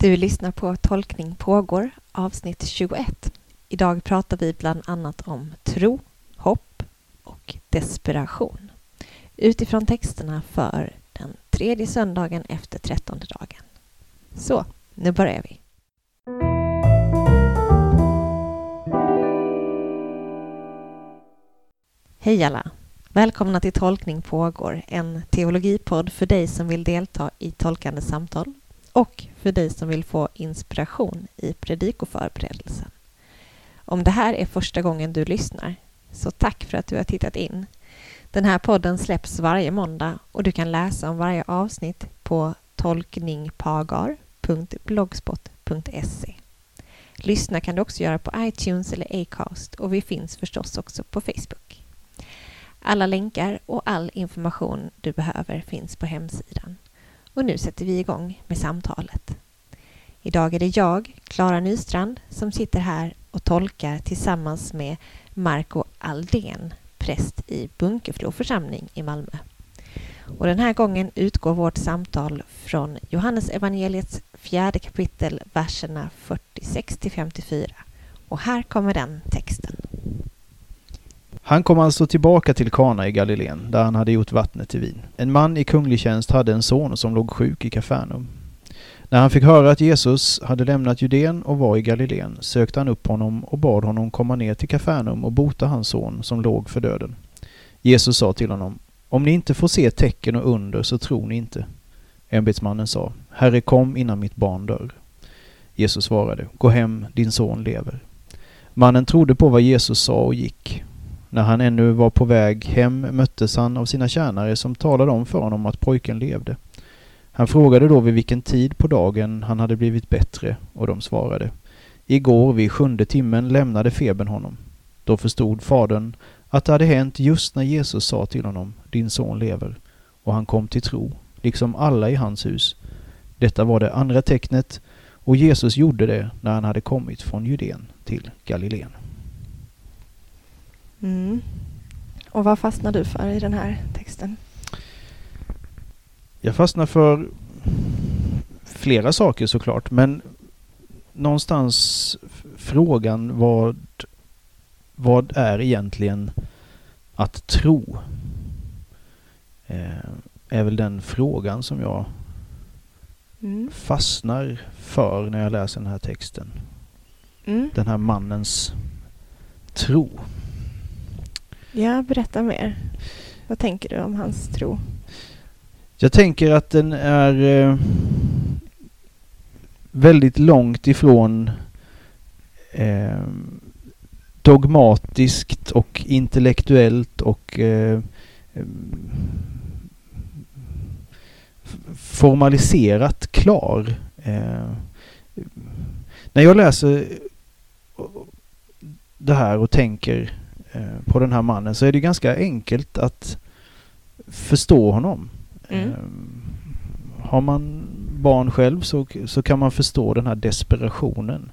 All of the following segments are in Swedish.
Du lyssnar på Tolkning pågår, avsnitt 21. Idag pratar vi bland annat om tro, hopp och desperation utifrån texterna för den tredje söndagen efter trettonde dagen. Så, nu börjar vi. Hej alla! Välkomna till Tolkning pågår, en teologipodd för dig som vill delta i tolkande samtal och för dig som vill få inspiration i predikoförberedelsen. Om det här är första gången du lyssnar, så tack för att du har tittat in. Den här podden släpps varje måndag och du kan läsa om varje avsnitt på tolkningpagar.blogspot.se. Lyssna kan du också göra på iTunes eller Acast och vi finns förstås också på Facebook. Alla länkar och all information du behöver finns på hemsidan. Och nu sätter vi igång med samtalet. Idag är det jag, Klara Nystrand, som sitter här och tolkar tillsammans med Marco Aldén, präst i Bunkeflo församling i Malmö. Och den här gången utgår vårt samtal från Johannes evangeliets fjärde kapitel, verserna 46 till 54. Och här kommer den texten. Han kom alltså tillbaka till Kana i Galileen, där han hade gjort vattnet till vin. En man i kunglig tjänst hade en son som låg sjuk i Kafarnaum. När han fick höra att Jesus hade lämnat Judeen och var i Galileen sökte han upp honom och bad honom komma ner till Kafarnaum och bota hans son som låg för döden. Jesus sa till honom, om ni inte får se tecken och under så tror ni inte. Ämbetsmannen sa, Herre kom innan mitt barn dör. Jesus svarade, gå hem, din son lever. Mannen trodde på vad Jesus sa och gick. När han ännu var på väg hem möttes han av sina tjänare som talade om för honom att pojken levde. Han frågade då vid vilken tid på dagen han hade blivit bättre och de svarade. Igår vid sjunde timmen lämnade febern honom. Då förstod fadern att det hade hänt just när Jesus sa till honom, din son lever, och han kom till tro, liksom alla i hans hus. Detta var det andra tecknet och Jesus gjorde det när han hade kommit från Judeen till Galileen. Mm. Och vad fastnar du för i den här texten? Jag fastnar för flera saker såklart, men någonstans frågan vad, vad är egentligen att tro? Eh, är väl den frågan som jag mm. fastnar för när jag läser den här texten. Mm. Den här mannens tro. Ja, berätta mer. Vad tänker du om hans tro? Jag tänker att den är eh, väldigt långt ifrån eh, dogmatiskt och intellektuellt och eh, formaliserat klar. Eh, när jag läser eh, det här och tänker på den här mannen så är det ganska enkelt att förstå honom. Mm. Eh, har man barn själv så, så kan man förstå den här desperationen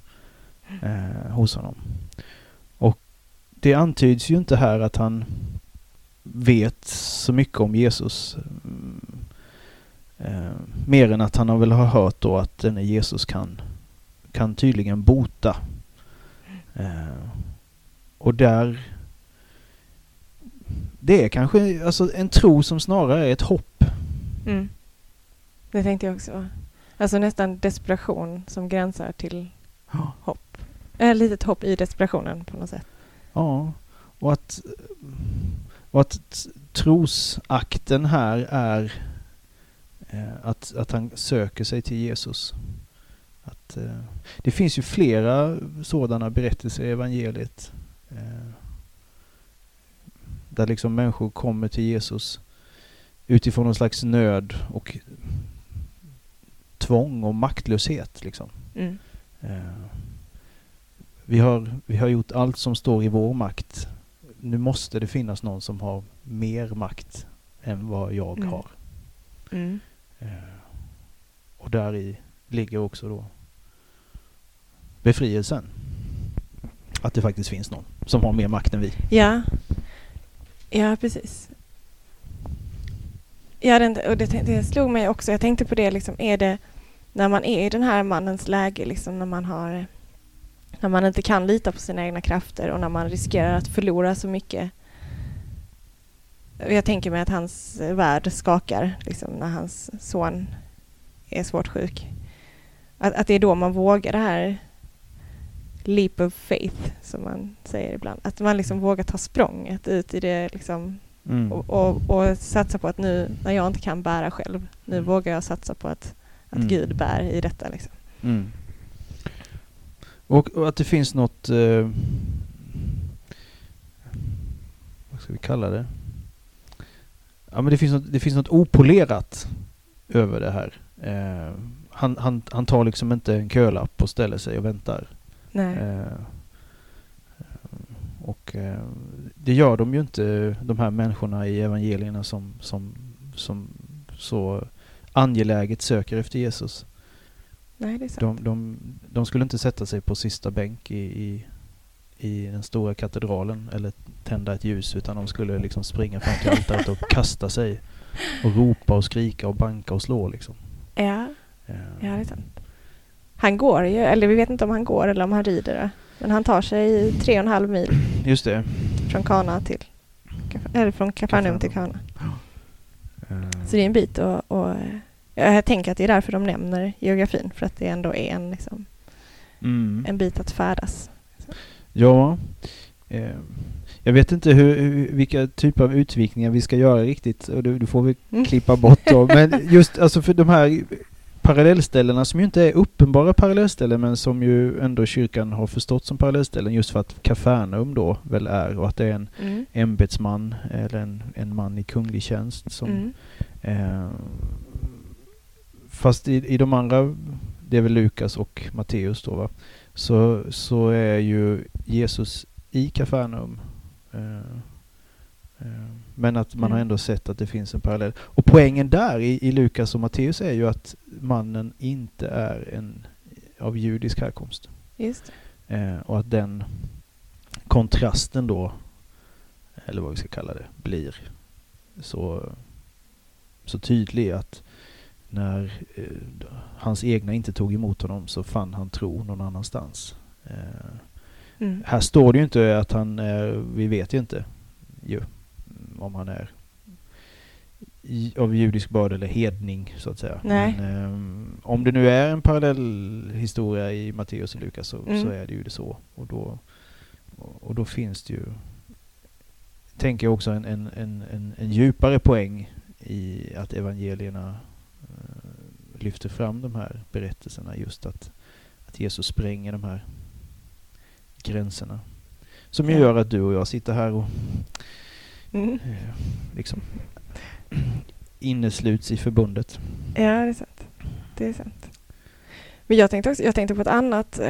eh, hos honom. Och det antyds ju inte här att han vet så mycket om Jesus. Eh, mer än att han har väl har hört då att denne Jesus kan, kan tydligen bota. Eh, och där det är kanske alltså en tro som snarare är ett hopp. Mm. Det tänkte jag också. Alltså nästan desperation som gränsar till ja. hopp. Ett litet hopp i desperationen på något sätt. Ja, och att, och att trosakten här är eh, att, att han söker sig till Jesus. Att, eh, det finns ju flera sådana berättelser i evangeliet. Där liksom människor kommer till Jesus utifrån någon slags nöd och tvång och maktlöshet. Liksom. Mm. Eh, vi, har, vi har gjort allt som står i vår makt. Nu måste det finnas någon som har mer makt än vad jag mm. har. Mm. Eh, och där i ligger också då befrielsen. Att det faktiskt finns någon som har mer makt än vi. Ja, Ja, precis. Ja, det, och det, det slog mig också. Jag tänkte på det, liksom, är det, när man är i den här mannens läge, liksom när man har när man inte kan lita på sina egna krafter och när man riskerar att förlora så mycket. Jag tänker mig att hans värld skakar liksom, när hans son är svårt sjuk. Att, att det är då man vågar det här leap of faith, som man säger ibland. Att man liksom vågar ta språnget ut i det liksom, Mm. och, och, och satsa på att nu när jag inte kan bära själv, nu Mm. vågar jag satsa på att, att Mm. Gud bär i detta. Liksom. Mm. Och, och att det finns något... Eh, vad ska vi kalla det? Ja men det finns något, det finns något opolerat över det här. Eh, han, han, han tar liksom inte en kölapp och ställer sig och väntar. Eh, och eh, det gör de ju inte, de här människorna i evangelierna som, som, som så angeläget söker efter Jesus. Nej, det är sant. De, de, de skulle inte sätta sig på sista bänk i, i, i den stora katedralen eller tända ett ljus utan de skulle liksom springa fram till altaret och kasta sig och ropa och skrika och banka och slå liksom. Ja, Eh, ja, det är sant. Han går ju, eller vi vet inte om han går eller om han rider. Men han tar sig tre och en halv mil Just det. från Kana till eller från Kapernaum till Kana. Så det är en bit och, och jag tänker att det är därför de nämner geografin för att det ändå är en, liksom, mm. en bit att färdas. Ja. Eh, jag vet inte hur, hur, vilka typer av utvikningar vi ska göra riktigt. Och du, du får vi Mm. klippa bort då. Men just alltså för de här parallellställena som ju inte är uppenbara parallellställen men som ju ändå kyrkan har förstått som parallellställen just för att Kafarnaum då väl är och att det är en Mm. ämbetsman eller en, en man i kunglig tjänst som Mm. Eh, fast i, i de andra, det är väl Lukas och Matteus då va, så, så är ju Jesus i Kafarnaum. Eh, eh, men att man har Mm. ändå sett att det finns en parallell. Och poängen där i, i Lukas och Matteus är ju att mannen inte är en av judisk härkomst. Just. Eh, och att den kontrasten då, eller vad vi ska kalla det, blir så, så tydlig att när eh, hans egna inte tog emot honom så fann han tro någon annanstans. Eh, Mm. här står det ju inte att han vi vet ju inte ju, om han är av judisk börd eller hedning så att säga. Men, ehm, om det nu är en parallell historia i Matteus och Lukas så, Mm. så är det ju det så. Och då, och då finns det ju, tänker jag också en, en, en, en, djupare poäng i att evangelierna eh, lyfter fram de här berättelserna just att, att Jesus spränger de här gränserna. Som ju gör att du och jag sitter här och Mm. eh, liksom innesluts i förbundet. Ja, det är sant. Det är sant. Men jag tänkte, också, jag tänkte på ett annat, eh,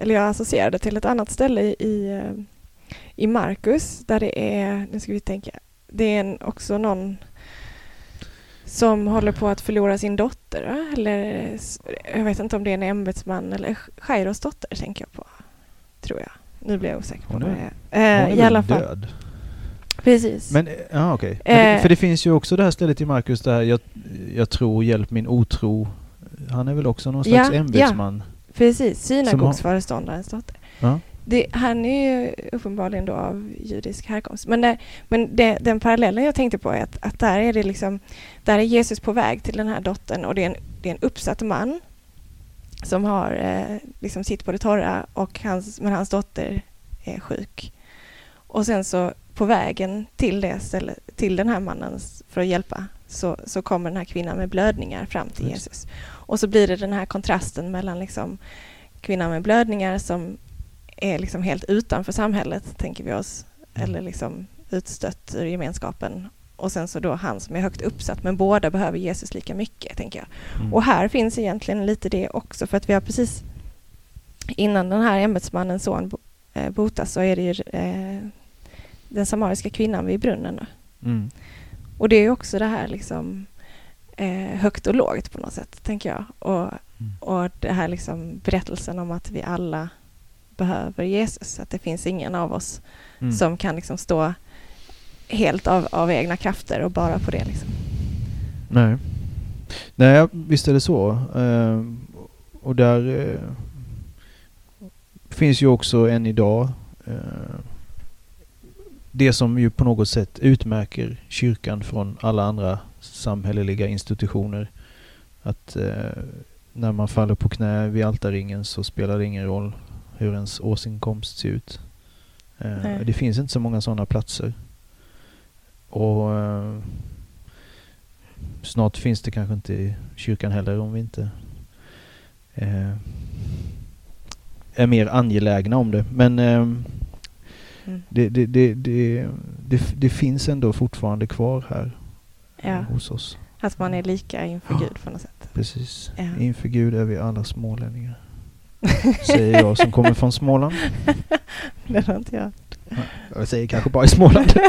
eller jag associerade till ett annat ställe i, eh, i Markus där det är, nu ska vi tänka, det är en, också någon som håller på att förlora sin dotter. Eller jag vet inte om det är en ämbetsman eller Jairos dotter tänker jag på. Tror jag. Nu blir jag osäker på Hon är- det är. Hon Eh, är I alla fall. död? Precis. Men, eh, ja okej. Men Eh. För det finns ju också det här stället i Markus där jag, jag tror, hjälp min otro. Han är väl också någon slags Ja, ja. ämbetsman? Precis, Som har- synagogsföreståndarens dotter. Ja. Det, han är ju uppenbarligen då av judisk härkomst. Men, det, men det, den parallellen jag tänkte på är att, att där är det liksom, där är Jesus på väg till den här dottern och det är en, det är en uppsatt man som har eh, liksom sitt på det torra och hans, men hans dotter är sjuk. Och sen så på vägen till det stället, till den här mannen för att hjälpa så, så kommer den här kvinnan med blödningar fram till Just. Jesus. Och så blir det den här kontrasten mellan liksom kvinnan med blödningar som är liksom helt utanför samhället, tänker vi oss, Mm. eller liksom utstött ur gemenskapen. Och sen så då han som är högt uppsatt, men båda behöver Jesus lika mycket, tänker jag. Mm. Och här finns egentligen lite det också, för att vi har precis innan den här ämbetsmannens son eh, botas så är det ju eh, den samariska kvinnan vid brunnen. Mm. Och det är också det här liksom eh, högt och lågt på något sätt, tänker jag. Och, Mm. och det här liksom berättelsen om att vi alla behöver Jesus, att det finns ingen av oss Mm. som kan liksom stå helt av, av egna krafter och bara på det. Liksom. Nej. Nej, visst är det så. Eh, och där eh, finns ju också än idag eh, det som ju på något sätt utmärker kyrkan från alla andra samhälleliga institutioner. Att eh, när man faller på knä vid altarringen så spelar det ingen roll hur ens årsinkomst ser ut. Eh, det finns inte så många sådana platser. Och eh, snart finns det kanske inte i kyrkan heller om vi inte eh, är mer angelägna om det. Men eh. Det, det, det, det, finns ändå fortfarande kvar här Ja. hos oss. Att man är lika inför. Gud på något sätt. Precis. Ja. Inför Gud är vi alla smålänningar. Säger jag som kommer från Småland. Det har inte jag. Jag säger kanske bara i Småland.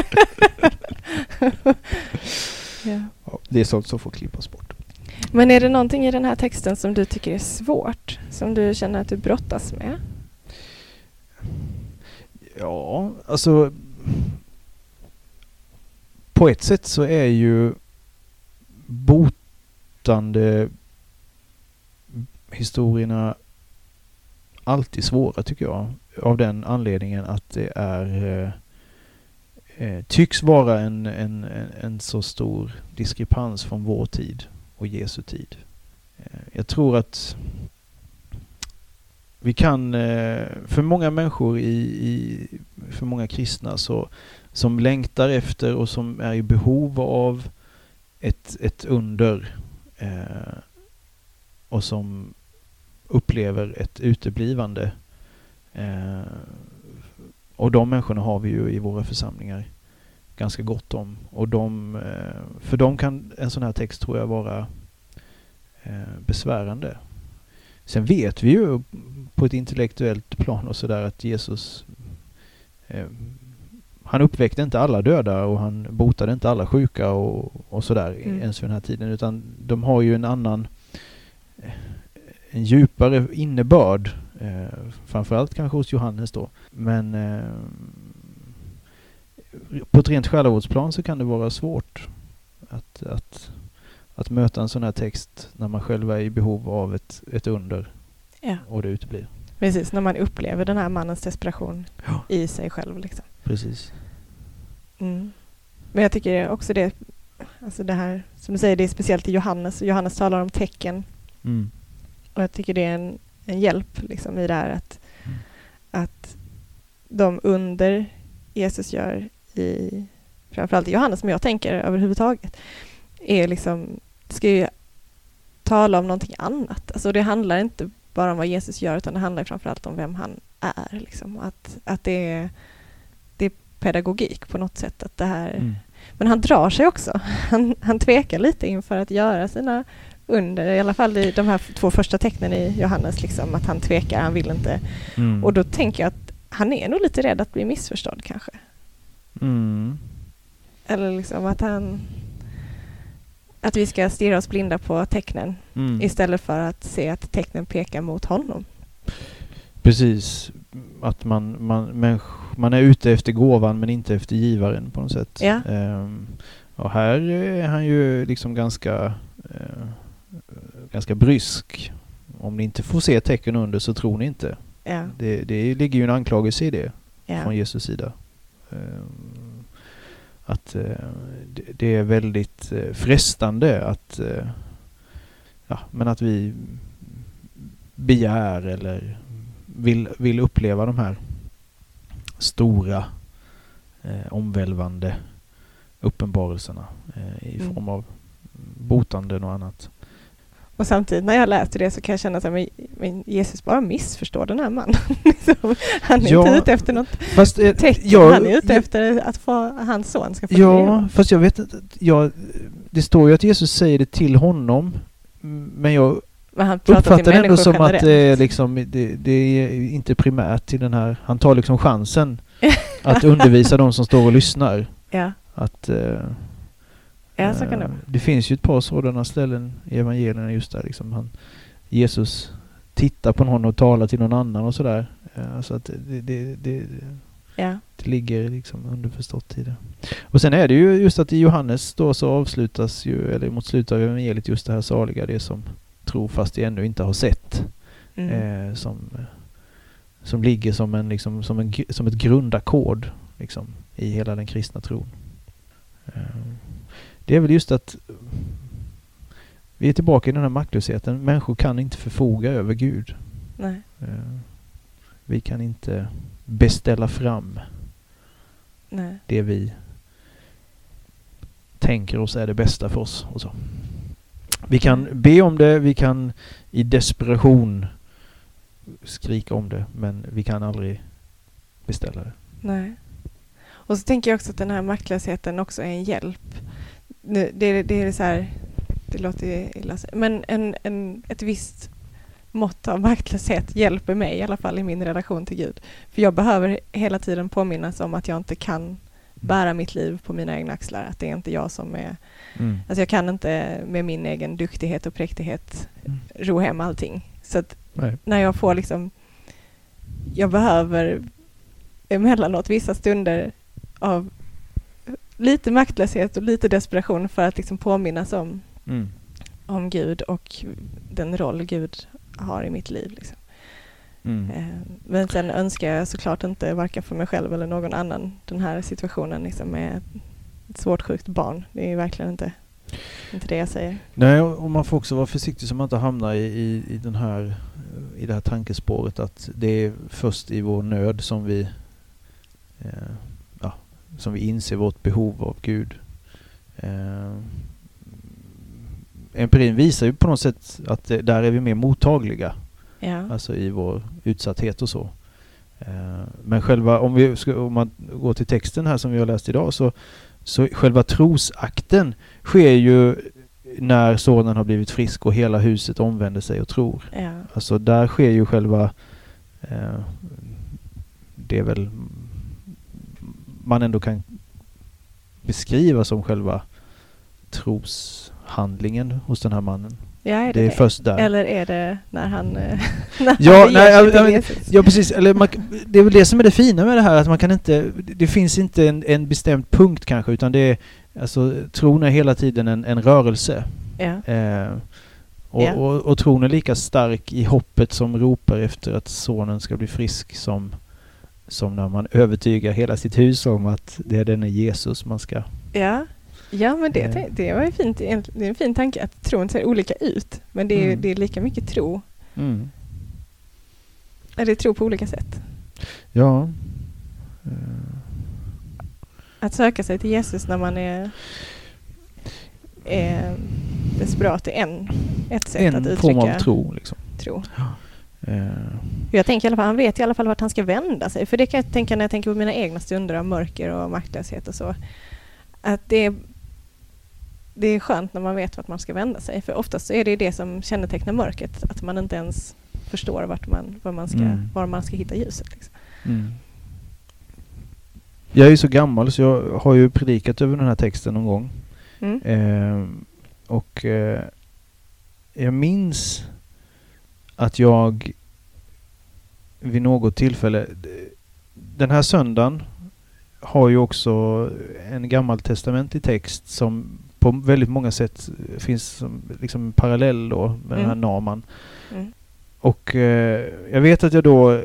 Ja, det är sånt som får klippas bort. Men är det någonting i den här texten som du tycker är svårt? Som du känner att du brottas med? Ja, alltså på ett sätt så är ju botande historierna alltid svåra tycker jag. Av den anledningen att det är eh, eh tycks vara en, en, en, en så stor diskrepans från vår tid och Jesu tid. Eh, jag tror att vi kan, eh, för många människor i, i för många kristna så, som längtar efter och som är i behov av ett, ett under eh, och som upplever ett uteblivande. Eh, och de människorna har vi ju i våra församlingar ganska gott om. Och de, eh, för dem kan en sån här text tror jag vara eh, besvärande. Sen vet vi ju på ett intellektuellt plan och sådär att Jesus eh, han uppväckte inte alla döda och han botade inte alla sjuka och, och sådär Mm. ens för den här tiden utan de har ju en annan eh, en djupare innebörd eh, framförallt kanske hos Johannes då men eh, på ett rent själavårdsplan så kan det vara svårt att, att, att möta en sån här text när man själv är i behov av ett, ett under Ja, och det uteblir. precis. När man upplever den här mannens desperation Ja. i sig själv. Liksom. Precis. Mm. Men jag tycker också det, alltså det här, som du säger, det är speciellt i Johannes. Johannes talar om tecken Mm. och jag tycker det är en, en hjälp liksom, i det här att, Mm. att de under Jesus gör i framförallt i Johannes, som jag tänker överhuvudtaget, är liksom, ska ju tala om någonting annat. Alltså det handlar inte bara om vad Jesus gör utan det handlar framförallt om vem han är. Liksom. Att, att det, är, det är pedagogik på något sätt. Att det här, Mm. Men han drar sig också. Han, han tvekar lite inför att göra sina under, i alla fall i de här två första tecknen i Johannes, liksom, att han tvekar, han vill inte. Mm. Och då tänker jag att han är nog lite rädd att bli missförstådd kanske. Mm. Eller liksom att han... Att vi ska stirra oss blinda på tecknen Mm. istället för att se att tecknen pekar mot honom. Precis. Att man, man, man är ute efter gåvan men inte efter givaren på något sätt. Ja. Ehm, och här är han ju liksom ganska, eh, ganska brysk. Om ni inte får se tecken under så tror ni inte. Ja, Det, det ligger ju en anklagelse i det ja. från Jesus sida. Ehm, att eh, det, det är väldigt eh, frestande att, eh, ja, men att vi begär eller vill, vill uppleva de här stora eh, omvälvande uppenbarelserna eh, i Mm. form av botanden och annat. Och samtidigt när jag läser det så kan jag känna att men, Jesus bara missförstår den här mannen. Liksom, han är Ja, inte ute efter något Fast eh, tecken, jag- han är ute jag- efter att få, hans son ska få Ja, leva. fast jag vet inte. Jag, det står ju att Jesus säger det till honom. Men jag Men han uppfattar det ändå som att det är, generellt. liksom, det, det är inte primärt till den här... Han tar liksom chansen att undervisa de som står och lyssnar. Ja, Att, eh, ja så kan det eh, vara. det finns ju ett par sådana ställen i evangelierna just där. Liksom han, Jesus tittar på någon och talar till någon annan och sådär. Eh, så att det, det, det, Ja. Det ligger liksom underförstått i det. Och sen är det ju just att i Johannes då så avslutas ju, eller mot slutet av evangeliet, just det här saliga, det som tror fast de ännu inte har sett. Mm. Eh, som, som ligger som, en, liksom, som, en, som ett grundackord liksom, i hela den kristna tron. Eh, det är väl just att vi är tillbaka i den här maktlösheten. Människor kan inte förfoga över Gud. Nej. Eh, vi kan inte beställa fram Nej. det vi tänker oss är det bästa för oss. Och så. Vi kan be om det, vi kan i desperation skrika om det, men vi kan aldrig beställa det. Nej. Och så tänker jag också att den här maktlösheten också är en hjälp. Nu, det, det är så här, det låter illa, men en, en, ett visst mått av maktlöshet hjälper mig i alla fall i min relation till Gud. För jag behöver hela tiden påminnas om att jag inte kan bära mitt liv på mina egna axlar. Att det är inte jag som är... Mm. Alltså jag kan inte med min egen duktighet och präktighet Mm. ro hem allting. Så att Nej. när jag får liksom... Jag behöver emellanåt vissa stunder av lite maktlöshet och lite desperation för att liksom påminnas om, Mm. om Gud och den roll Gud har i mitt liv. Liksom. Mm. Eh, Men sen önskar jag såklart inte varken för mig själv eller någon annan den här situationen liksom med ett svårt sjukt barn. Det är verkligen inte, inte det jag säger. Nej, och man får också vara försiktig så man inte hamnar i, i, i, den här, i det här tankespåret att det är först i vår nöd som vi, eh, som vi inser vårt behov av Gud. Eh, empirin visar ju på något sätt att det, där är vi mer mottagliga, Ja. alltså i vår utsatthet och så. Eh, men själva, om, vi ska, om man går till texten här som vi har läst idag, så, så själva trosakten sker ju när sonen har blivit frisk och hela huset omvänder sig och tror. Ja. Alltså där sker ju själva, eh, det är väl man ändå kan beskriva som själva troshandlingen hos den här mannen. Ja, är det, Det är det? först där. Eller är det när han, eh, när Ja, han nej, jag- jag-? Ja precis, eller man, det är väl det som är det fina med det här att man kan inte, det finns inte en, en bestämd punkt kanske utan det är, alltså tron är hela tiden en, en rörelse. Ja. Eh, och, Ja. och, och tron är lika stark i hoppet som ropar efter att sonen ska bli frisk som, som när man övertygar hela sitt hus om att det är denne Jesus man ska... Ja. ja, men det, Eh. det var ju fint. Det är en fin tanke att tron ser olika ut. Men det är, Mm. det är lika mycket tro. Mm. Eller tro på olika sätt. Ja. Att söka sig till Jesus när man är, är desperat är en, ett sätt att en uttrycka form av tro liksom. tro. Eh, Jag tänker i alla fall, han vet i alla fall vart han ska vända sig. För det kan jag tänka när jag tänker på mina egna stunder av mörker och maktlöshet och så. Att det är, det är skönt när man vet vart man ska vända sig. För oftast är det det som kännetecknar mörkret. Att man inte ens förstår vart man, var, man ska, Mm. var man ska hitta ljuset. Liksom. Mm. Jag är ju så gammal så jag har ju predikat över den här texten någon gång. Mm. Eh, och eh, jag minns att jag vid något tillfälle, den här söndagen har ju också en gammaltestamentlig text som på väldigt många sätt finns som liksom en parallell då med den här Mm. Naman. Mm. Och eh, jag vet att jag då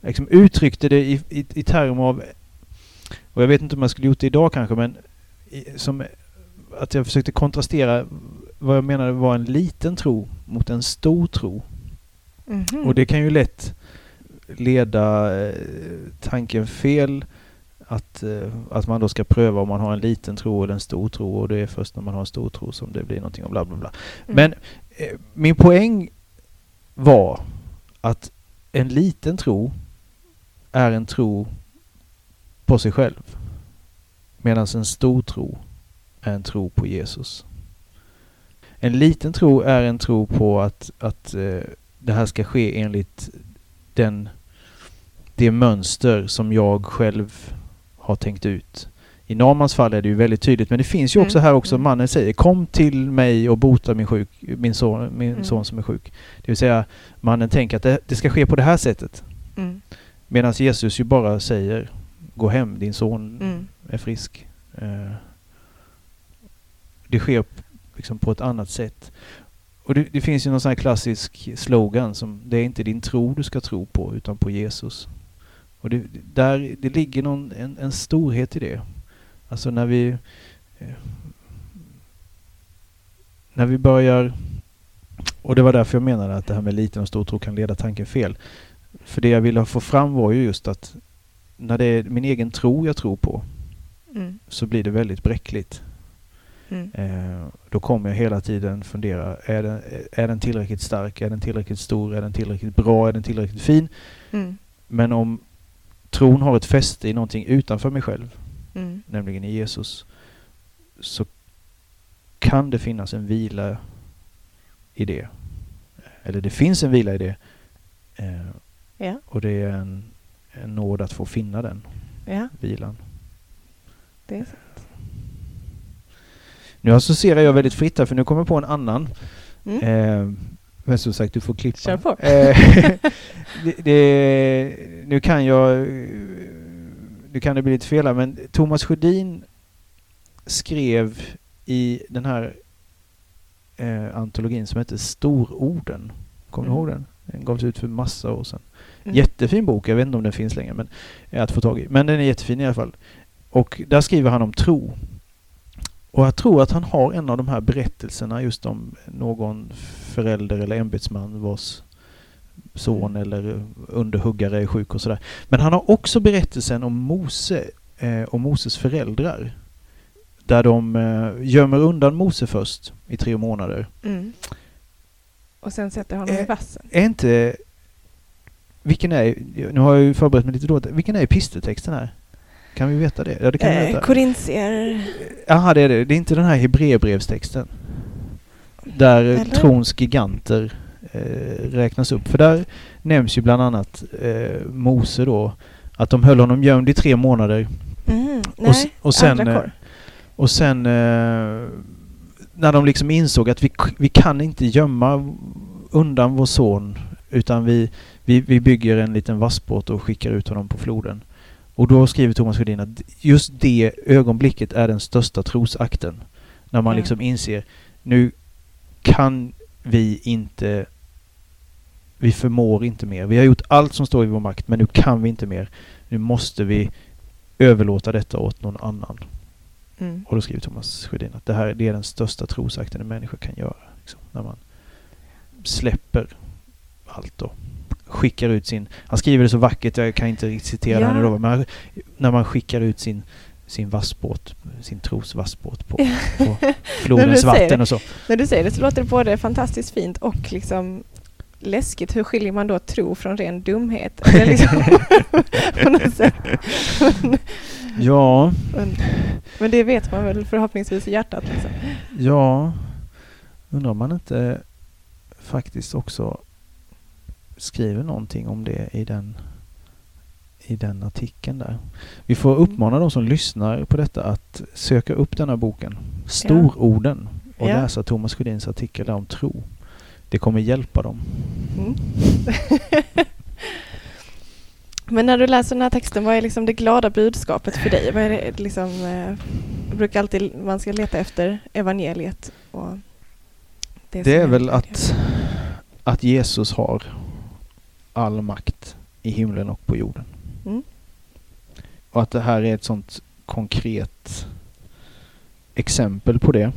liksom uttryckte det i, i, i termer av, och jag vet inte om jag skulle gjort det idag kanske, men i, som att jag försökte kontrastera vad jag menade var en liten tro mot en stor tro. Mhm. Och det kan ju lätt leda eh, tanken fel att, eh, att man då ska pröva om man har en liten tro eller en stor tro och det är först när man har en stor tro som det blir någonting och bla bla bla. Mm. Men eh, min poäng var att en liten tro är en tro på sig själv. Medan en stor tro en tro på Jesus. En liten tro är en tro på att, att eh, det här ska ske enligt den, det mönster som jag själv har tänkt ut. I Namans fall är det ju väldigt tydligt, men det finns ju också Mm, här också, mm. mannen säger kom till mig och bota min, sjuk, min, son, min Mm. son som är sjuk. Det vill säga, mannen tänker att det, det ska ske på det här sättet. Mm. Medan Jesus ju bara säger Gå hem, din son Mm. är frisk. Eh, det sker liksom på ett annat sätt. Och det, det finns ju någon sån här klassisk slogan som Det är inte din tro du ska tro på utan på Jesus. Och det, där, det ligger någon, en, en storhet i det. Alltså när vi eh, när vi börjar och det var därför jag menade att det här med liten och stor tro kan leda tanken fel. För det jag ville få fram var ju just att när det är min egen tro jag tror på Mm. så blir det väldigt bräckligt. Mm. Eh, då kommer jag hela tiden fundera, är den, är den tillräckligt stark? Är den tillräckligt stor? Är den tillräckligt bra? Är den tillräckligt fin? Mm. Men om tron har ett fäste i någonting utanför mig själv, Mm. nämligen i Jesus, så kan det finnas en vila i det. Eller det finns en vila i det. Eh, Ja. och det är en, en nåd att få finna den ja, vilan. det är så. Nu associerar jag väldigt fritt här för nu kommer jag på en annan. Mm. Eh, men som sagt, du får klippa. Kör på. Eh, det, det, nu kan jag... Nu kan det bli lite fel här, men Thomas Sjödin skrev i den här eh, antologin som heter Stororden. Kommer Mm. du ihåg den? Den gavs ut för massa år sedan. Mm. Jättefin bok, jag vet inte om den finns längre, men är att få tag i. Men den är jättefin i alla fall. Och där skriver han om tro. Och jag tror att han har en av de här berättelserna just om någon förälder eller ämbetsman vars son Mm. eller underhuggare är sjuk och sådär. Men han har också berättelsen om Mose eh, och Moses föräldrar. Där de eh, gömmer undan Mose först i tre månader. Mm. Och sen sätter honom i Eh, vassen. Är inte... Vilken är... Nu har jag ju förberett mig lite dåligt. Vilken är episteltexten här? Kan vi veta det? Ja, det kan vi Eh, veta. Korintier... Jaha, det är det. Det är inte den här Hebreerbrevstexten. Där eh, Eller? trons giganter eh, räknas upp. För där nämns ju bland annat eh, Mose då. Att de höll honom gömd i tre månader. Mm. Och, Nej, s- och sen... andra eh, kor. Och sen eh, när de liksom insåg att vi, vi kan inte gömma undan vår son utan vi, vi, vi bygger en liten vassbåt och skickar ut honom på floden. Och då skriver Thomas Sjödin att just det ögonblicket är den största trosakten. När man Ja. liksom inser nu kan vi inte vi förmår inte mer. Vi har gjort allt som står i vår makt men nu kan vi inte mer. Nu måste vi överlåta detta åt någon annan. Mm. Och då skriver Thomas Sjödin att det här det är den största trosakten en människa kan göra. Liksom, när man släpper allt då. Skickar ut sin... Han skriver det så vackert, jag kan inte riktigt citera Ja. henne då. Men när man skickar ut sin, sin vassbåt, sin trosvassbåt på, på När flodens vatten och så. När du säger det så låter det både fantastiskt fint och liksom läskigt. Hur skiljer man då tro från ren dumhet? Liksom, på Ja, men, men det vet man väl förhoppningsvis i hjärtat. Liksom. ja. Undrar om man inte faktiskt också skriver någonting om det i den i den artikeln där. Vi får uppmana de som lyssnar på detta att söka upp den här boken, Stororden, och Ja. läsa Thomas Sjödins artikel där om tro. Det kommer hjälpa dem. Mm. Men när du läser den här texten, vad är liksom det glada budskapet för dig? Vad är det liksom, eh, jag brukar alltid, man ska leta efter evangeliet. Och Det som är väl att, att Jesus har all makt i himlen och på jorden. Mm. Och att det här är ett sånt konkret exempel på det.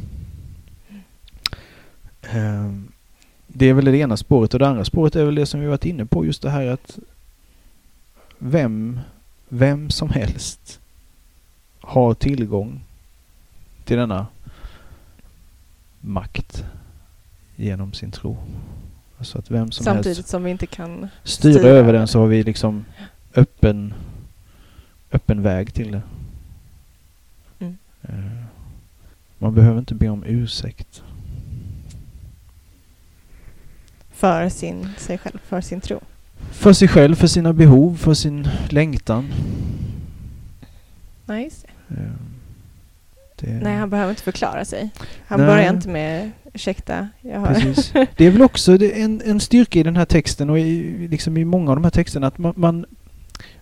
Ehm, Det är väl det ena spåret och det andra spåret är väl det som vi varit inne på just det här att vem, vem som helst har tillgång till denna makt genom sin tro. Alltså att vem som Samtidigt helst som vi inte kan... styra styra över den så har vi liksom öppen, öppen väg till det. Mm. Eh, Man behöver inte be om ursäkt. För sin, sig själv, för sin tro. För sig själv, för sina behov, för sin längtan. Nej, just det. Det, Nej, han behöver inte förklara sig. Han Nej. börjar inte med ursäkta, jag har... Precis. Det är väl också en, en styrka i den här texten och i, liksom i många av de här texterna att man, man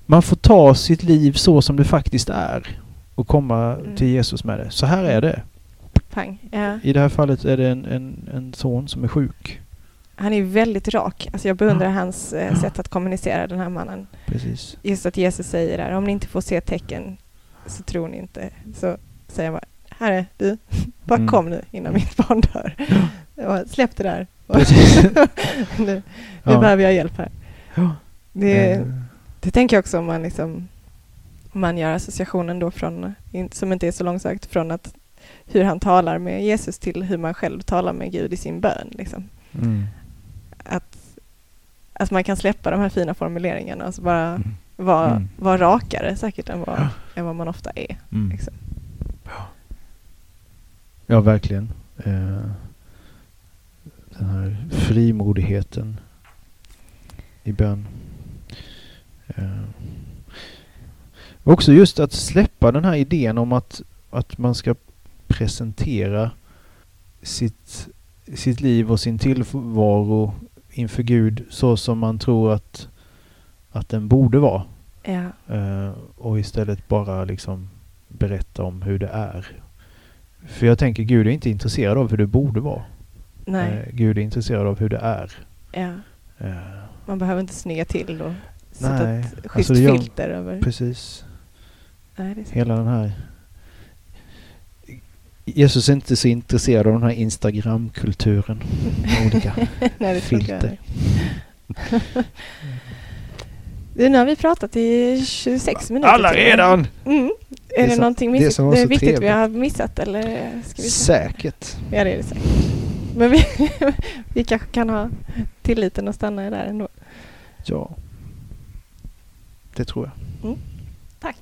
Man får ta sitt liv så som det faktiskt är och komma Mm. till Jesus med det. Så här är det. Pang. Ja. I det här fallet är det en, en, en son som är sjuk. Han är väldigt rak. Alltså jag beundrar Ja. hans eh, Ja. sätt att kommunicera, den här mannen. Precis. Just att Jesus säger där, om ni inte får se tecken så tror ni inte. Så säger han bara, Herre, du, bara Mm. kom nu innan mitt barn dör. Bara, Släpp det där. Nu nu Ja. behöver jag hjälp här. Ja. Det, Eh, det tänker jag också om man, liksom, om man gör associationen då från, som inte är så långsökt, från att hur han talar med Jesus till hur man själv talar med Gud i sin bön. Liksom. Mm. Att, att man kan släppa de här fina formuleringarna och så bara Mm. vara, Mm. vara rakare säkert än vad, än vad man ofta är. Mm. Liksom. Ja, verkligen. Eh, den här frimodigheten i bön. Eh, också just att släppa den här idén om att, att man ska presentera sitt, sitt liv och sin tillvaro inför Gud så som man tror att, att den borde vara. Ja. Eh, och istället bara liksom berätta om hur det är. För jag tänker Gud är inte intresserad av hur det borde vara. Nej, Eh, Gud är intresserad av hur det är. ja. Eh, man behöver inte snygga till och sätta Nej, ett alltså schysst gör- filter över. precis. Nej, det är. Hela den här... Jesus är inte så intresserad av den här Instagram-kulturen. olika Nej, filter. Du, nu har vi pratat i 26 minuter. Alla redan! Mm. Det Är det, så- någonting det som det är viktigt vi trevligt. har missat eller ska vi? Säkert. Ja, det är det säkert. Men vi, vi kanske kan ha tilliten att stanna där ändå. Ja. Det tror jag. Tack.